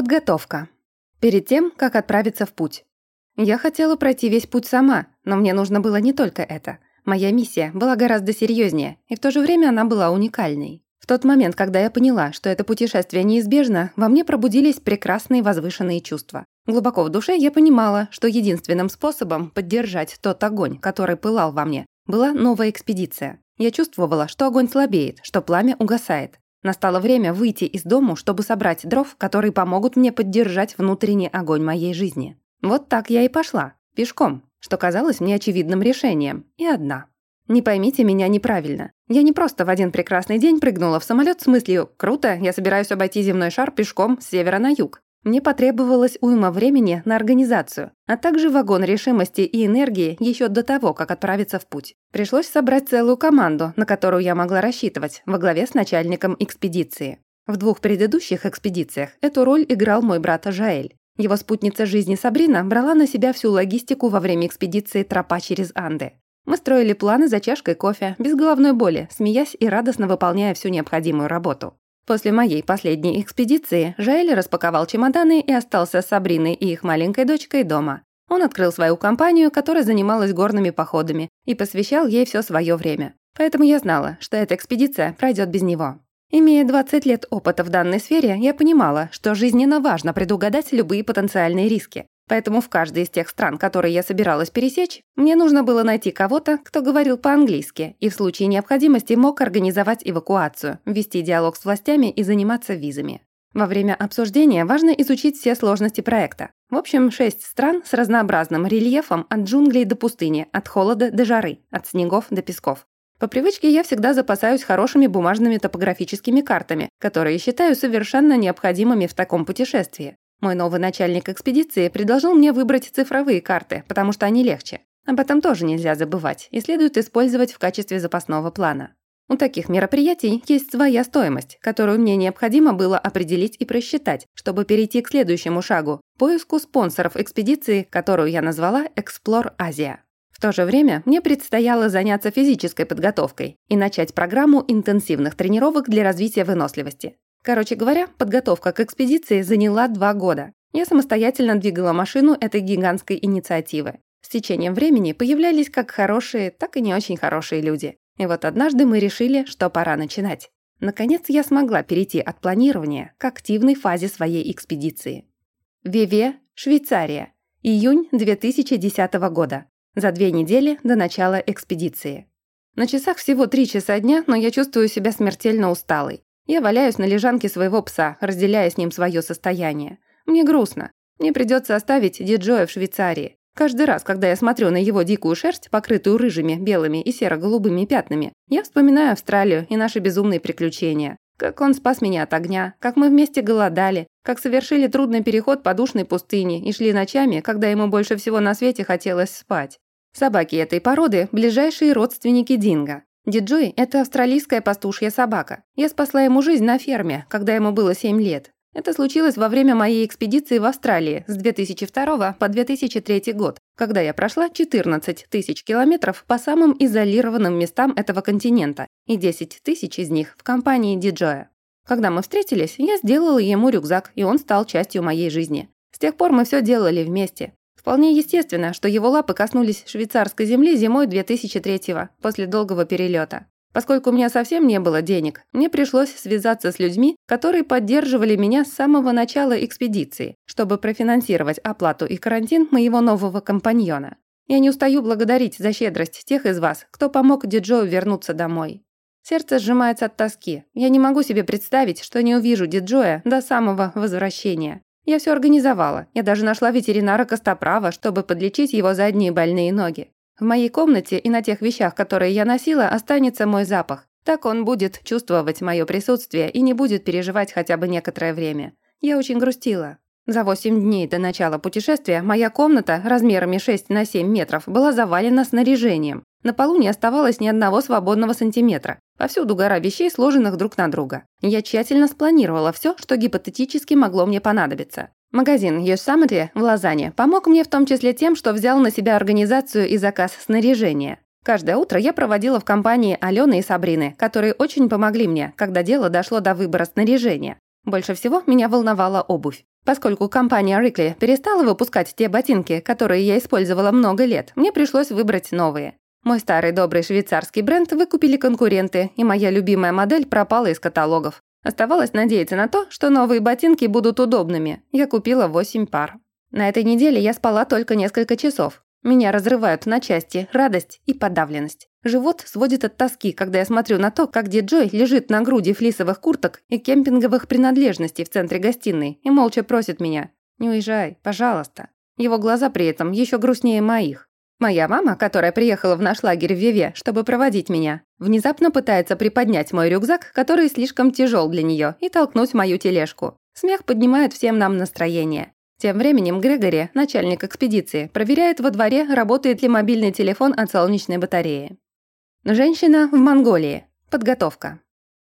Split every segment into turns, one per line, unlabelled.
Подготовка. Перед тем, как отправиться в путь. Я хотела пройти весь путь сама, но мне нужно было не только это. Моя миссия была гораздо серьезнее, и в то же время она была уникальной. В тот момент, когда я поняла, что это путешествие неизбежно, во мне пробудились прекрасные возвышенные чувства. Глубоко в душе я понимала, что единственным способом поддержать тот огонь, который пылал во мне, была новая экспедиция. Я чувствовала, что огонь слабеет, что пламя угасает. Настало время выйти из дому, чтобы собрать дров, которые помогут мне поддержать внутренний огонь моей жизни. Вот так я и пошла, пешком, что казалось мне очевидным решением, и одна. Не поймите меня неправильно. Я не просто в один прекрасный день прыгнула в самолет с мыслью «Круто, я собираюсь обойти земной шар пешком с севера на юг». Мне потребовалось уйма времени на организацию, а также вагон решимости и энергии еще до того, как отправиться в путь. Пришлось собрать целую команду, на которую я могла рассчитывать, во главе с начальником экспедиции. В двух предыдущих экспедициях эту роль играл мой брат Жаэль. Его спутница жизни Сабрина брала на себя всю логистику во время экспедиции «Тропа через Анды». Мы строили планы за чашкой кофе, без головной боли, смеясь и радостно выполняя всю необходимую работу. После моей последней экспедиции Жаэль распаковал чемоданы и остался с Сабриной и их маленькой дочкой дома. Он открыл свою компанию, которая занималась горными походами, и посвящал ей все свое время. Поэтому я знала, что эта экспедиция пройдет без него. Имея 20 лет опыта в данной сфере, я понимала, что жизненно важно предугадать любые потенциальные риски. Поэтому в каждой из тех стран, которые я собиралась пересечь, мне нужно было найти кого-то, кто говорил по-английски и в случае необходимости мог организовать эвакуацию, вести диалог с властями и заниматься визами. Во время обсуждения важно изучить все сложности проекта. В общем, шесть стран с разнообразным рельефом от джунглей до пустыни, от холода до жары, от снегов до песков. По привычке я всегда запасаюсь хорошими бумажными топографическими картами, которые считаю совершенно необходимыми в таком путешествии. Мой новый начальник экспедиции предложил мне выбрать цифровые карты, потому что они легче. Об этом тоже нельзя забывать и следует использовать в качестве запасного плана. У таких мероприятий есть своя стоимость, которую мне необходимо было определить и просчитать, чтобы перейти к следующему шагу – поиску спонсоров экспедиции, которую я назвала «Explore Asia». В то же время мне предстояло заняться физической подготовкой и начать программу интенсивных тренировок для развития выносливости. Короче говоря, подготовка к экспедиции заняла два года. Я самостоятельно двигала машину этой гигантской инициативы. С течением времени появлялись как хорошие, так и не очень хорошие люди. И вот однажды мы решили, что пора начинать. Наконец я смогла перейти от планирования к активной фазе своей экспедиции. Виве, Швейцария. Июнь 2010 года. За две недели до начала экспедиции. На часах всего три часа дня, но я чувствую себя смертельно усталой. Я валяюсь на лежанке своего пса, разделяя с ним свое состояние. Мне грустно. Мне придется оставить Диджоя в Швейцарии. Каждый раз, когда я смотрю на его дикую шерсть, покрытую рыжими, белыми и серо-голубыми пятнами, я вспоминаю Австралию и наши безумные приключения. Как он спас меня от огня, как мы вместе голодали, как совершили трудный переход по душной пустыне и шли ночами, когда ему больше всего на свете хотелось спать. Собаки этой породы – ближайшие родственники Динго. Диджой – это австралийская пастушья собака. Я спасла ему жизнь на ферме, когда ему было 7 лет. Это случилось во время моей экспедиции в Австралии с 2002 по 2003 год, когда я прошла 14 тысяч километров по самым изолированным местам этого континента и 10 тысяч из них в компании Диджоя. Когда мы встретились, я сделала ему рюкзак, и он стал частью моей жизни. С тех пор мы все делали вместе. Вполне естественно, что его лапы коснулись швейцарской земли зимой 2003-го, после долгого перелета. Поскольку у меня совсем не было денег, мне пришлось связаться с людьми, которые поддерживали меня с самого начала экспедиции, чтобы профинансировать оплату и карантин моего нового компаньона. Я не устаю благодарить за щедрость тех из вас, кто помог Диджою вернуться домой. Сердце сжимается от тоски. Я не могу себе представить, что не увижу Диджоя до самого возвращения. Я все организовала. Я даже нашла ветеринара Костоправа, чтобы подлечить его задние больные ноги. В моей комнате и на тех вещах, которые я носила, останется мой запах. Так он будет чувствовать мое присутствие и не будет переживать хотя бы некоторое время. Я очень грустила. За 8 дней до начала путешествия моя комната размерами 6 на 7 метров была завалена снаряжением. На полу не оставалось ни одного свободного сантиметра. Повсюду гора вещей, сложенных друг на друга. Я тщательно спланировала все, что гипотетически могло мне понадобиться. Магазин Yosemite в Лозанне помог мне в том числе тем, что взял на себя организацию и заказ снаряжения. Каждое утро я проводила в компании Алены и Сабрины, которые очень помогли мне, когда дело дошло до выбора снаряжения. Больше всего меня волновала обувь. Поскольку компания Рикли перестала выпускать те ботинки, которые я использовала много лет, мне пришлось выбрать новые. Мой старый добрый швейцарский бренд выкупили конкуренты, и моя любимая модель пропала из каталогов. Оставалось надеяться на то, что новые ботинки будут удобными. Я купила 8 пар. На этой неделе я спала только несколько часов. Меня разрывают на части радость и подавленность. Живот сводит от тоски, когда я смотрю на то, как Диджой лежит на груди флисовых курток и кемпинговых принадлежностей в центре гостиной и молча просит меня «Не уезжай, пожалуйста». Его глаза при этом еще грустнее моих. Моя мама, которая приехала в наш лагерь в Виве, чтобы проводить меня, внезапно пытается приподнять мой рюкзак, который слишком тяжел для нее, и толкнуть мою тележку. Смех поднимает всем нам настроение. Тем временем Грегори, начальник экспедиции, проверяет во дворе, работает ли мобильный телефон от солнечной батареи. Женщина в Монголии. Подготовка.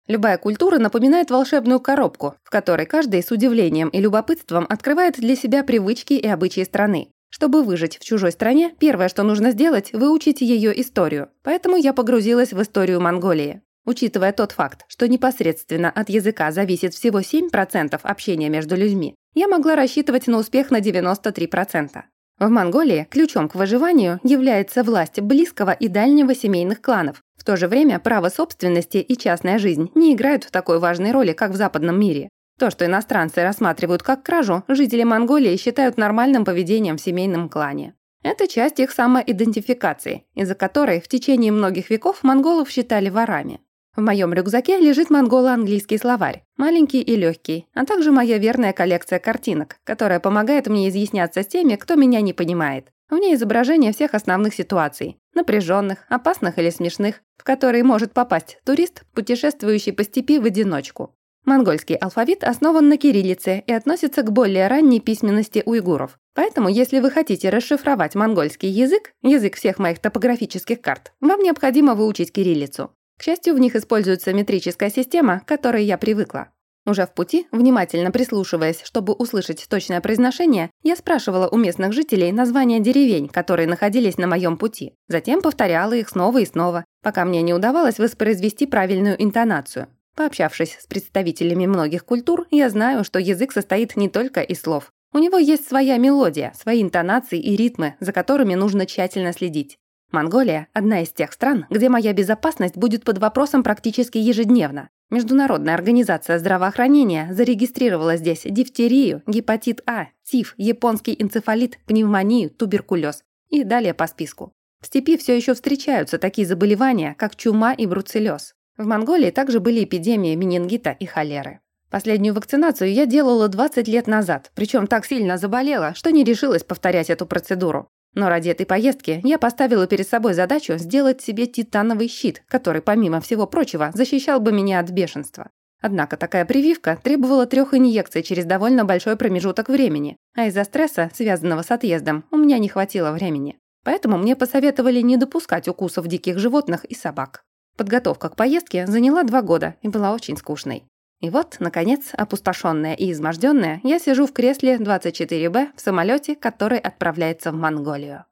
Любая культура напоминает волшебную коробку, в которой каждый с удивлением и любопытством открывает для себя привычки и обычаи страны. Чтобы выжить в чужой стране, первое, что нужно сделать, выучить ее историю. Поэтому я погрузилась в историю Монголии. Учитывая тот факт, что непосредственно от языка зависит всего 7% общения между людьми, я могла рассчитывать на успех на 93%. В Монголии ключом к выживанию является власть близкого и дальнего семейных кланов. В то же время право собственности и частная жизнь не играют такой важной роли, как в западном мире. То, что иностранцы рассматривают как кражу, жители Монголии считают нормальным поведением в семейном клане. Это часть их самоидентификации, из-за которой в течение многих веков монголов считали ворами. В моем рюкзаке лежит монголо-английский словарь, маленький и легкий, а также моя верная коллекция картинок, которая помогает мне изъясняться с теми, кто меня не понимает. В ней изображение всех основных ситуаций, напряженных, опасных или смешных, в которые может попасть турист, путешествующий по степи в одиночку. Монгольский алфавит основан на кириллице и относится к более ранней письменности уйгуров. Поэтому, если вы хотите расшифровать монгольский язык, язык всех моих топографических карт, вам необходимо выучить кириллицу. К счастью, в них используется метрическая система, к которой я привыкла. Уже в пути, внимательно прислушиваясь, чтобы услышать точное произношение, я спрашивала у местных жителей названия деревень, которые находились на моем пути. Затем повторяла их снова и снова, пока мне не удавалось воспроизвести правильную интонацию. Пообщавшись с представителями многих культур, я знаю, что язык состоит не только из слов. У него есть своя мелодия, свои интонации и ритмы, за которыми нужно тщательно следить. Монголия – одна из тех стран, где моя безопасность будет под вопросом практически ежедневно. Международная организация здравоохранения зарегистрировала здесь дифтерию, гепатит А, ТИФ, японский энцефалит, пневмонию, туберкулез и далее по списку. В степи все еще встречаются такие заболевания, как чума и бруцеллез. В Монголии также были эпидемии менингита и холеры. Последнюю вакцинацию я делала 20 лет назад, причем так сильно заболела, что не решилась повторять эту процедуру. Но ради этой поездки я поставила перед собой задачу сделать себе титановый щит, который, помимо всего прочего, защищал бы меня от бешенства. Однако такая прививка требовала трех инъекций через довольно большой промежуток времени, а из-за стресса, связанного с отъездом, у меня не хватило времени. Поэтому мне посоветовали не допускать укусов диких животных и собак. Подготовка к поездке заняла два года и была очень скучной. И вот, наконец, опустошенная и изможденная, я сижу в кресле 24Б в самолете, который отправляется в Монголию.